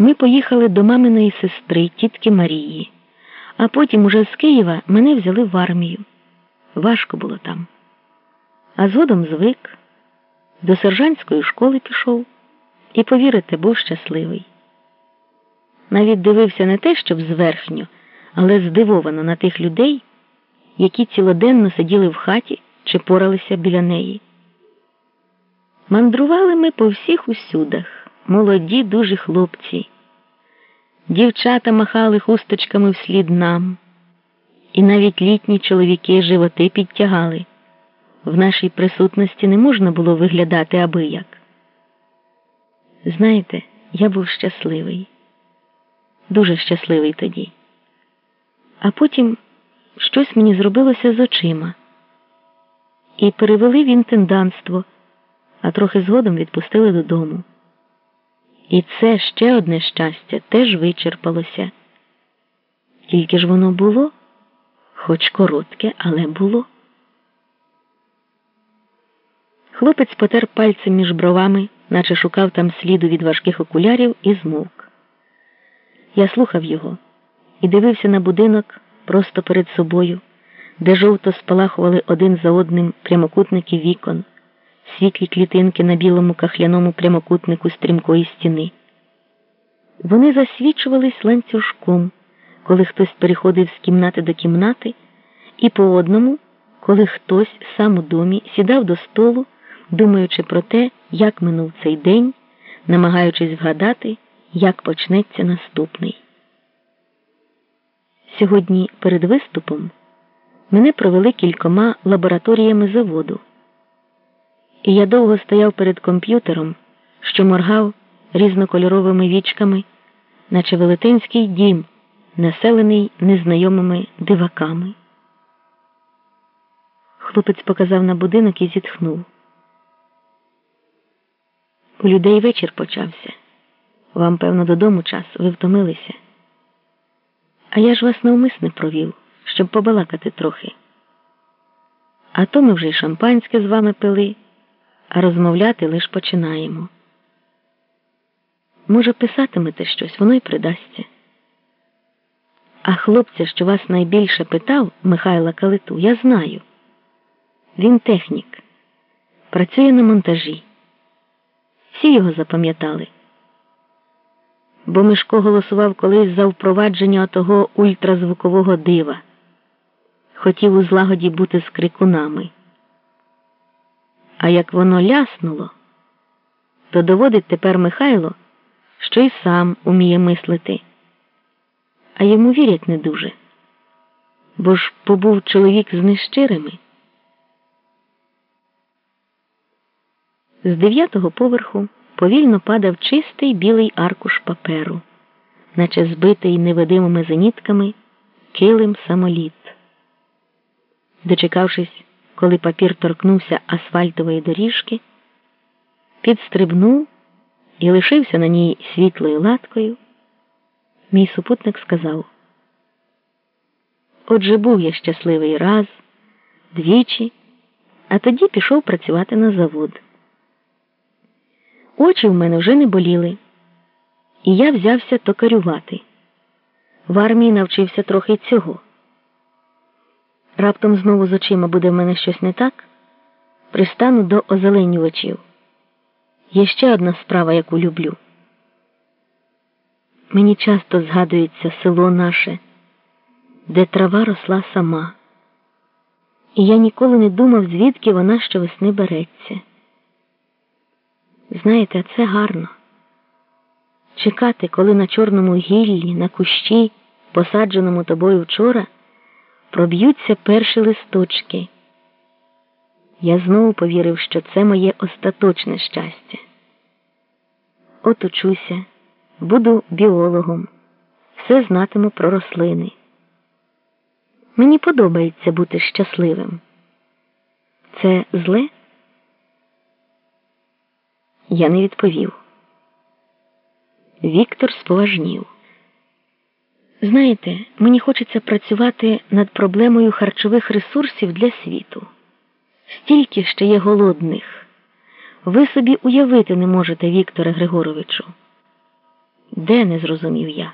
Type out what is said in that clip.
Ми поїхали до маминої сестри, тітки Марії, а потім уже з Києва мене взяли в армію. Важко було там. А згодом звик, до сержантської школи пішов і, повірите, був щасливий. Навіть дивився не те, щоб зверхньо, але здивовано на тих людей, які цілоденно сиділи в хаті чи поралися біля неї. Мандрували ми по всіх усюдах, молоді, дужі хлопці. Дівчата махали хусточками вслід нам, і навіть літні чоловіки животи підтягали. В нашій присутності не можна було виглядати аби як. Знаєте, я був щасливий, дуже щасливий тоді. А потім щось мені зробилося з очима і перевели в інтендантство, а трохи згодом відпустили додому. І це ще одне щастя теж вичерпалося. Тільки ж воно було, хоч коротке, але було. Хлопець потер пальцем між бровами, наче шукав там сліду від важких окулярів, і змовк. Я слухав його і дивився на будинок просто перед собою, де жовто спалахували один за одним прямокутники вікон, світлі клітинки на білому кахляному прямокутнику стрімкої стіни. Вони засвічувались ланцюжком, коли хтось переходив з кімнати до кімнати, і по одному, коли хтось сам у домі сідав до столу, думаючи про те, як минув цей день, намагаючись вгадати, як почнеться наступний. Сьогодні перед виступом мене провели кількома лабораторіями заводу, і я довго стояв перед комп'ютером, що моргав різнокольоровими вічками, наче велетенський дім, населений незнайомими диваками. Хлопець показав на будинок і зітхнув. У людей вечір почався. Вам, певно, додому час, ви втомилися. А я ж вас навмисне провів, щоб побалакати трохи. А то ми вже й шампанське з вами пили, а розмовляти лиш починаємо. Може, писатимете щось, воно й придасться. А хлопця, що вас найбільше питав, Михайла Калиту, я знаю. Він технік, працює на монтажі. Всі його запам'ятали. Бо Мишко голосував колись за впровадження отого ультразвукового дива. Хотів у злагоді бути з крикунами. А як воно ляснуло, то доводить тепер Михайло, що й сам уміє мислити. А йому вірять не дуже, бо ж побув чоловік з нещирими. З дев'ятого поверху повільно падав чистий білий аркуш паперу, наче збитий невидимими зенітками килим самоліт. Дочекавшись, коли папір торкнувся асфальтової доріжки, підстрибнув і лишився на ній світлою латкою, мій супутник сказав: Отже, був я щасливий раз, двічі, а тоді пішов працювати на завод. Очі в мене вже не боліли, і я взявся токарювати. В армії навчився трохи цього. Раптом знову з очима буде в мене щось не так, пристану до озеленювачів. Є ще одна справа, яку люблю. Мені часто згадується село наше, де трава росла сама, і я ніколи не думав, звідки вона щовесни береться. Знаєте, це гарно. Чекати, коли на чорному гіллі, на кущі, посадженому тобою вчора, проб'ються перші листочки. Я знову повірив, що це моє остаточне щастя. От учуся, буду біологом, все знатиму про рослини. Мені подобається бути щасливим. Це зле? Я не відповів. Віктор споважнів. Знаєте, мені хочеться працювати над проблемою харчових ресурсів для світу. Стільки ще є голодних. Ви собі уявити не можете, Вікторе Григоровичу. Де не зрозумів я?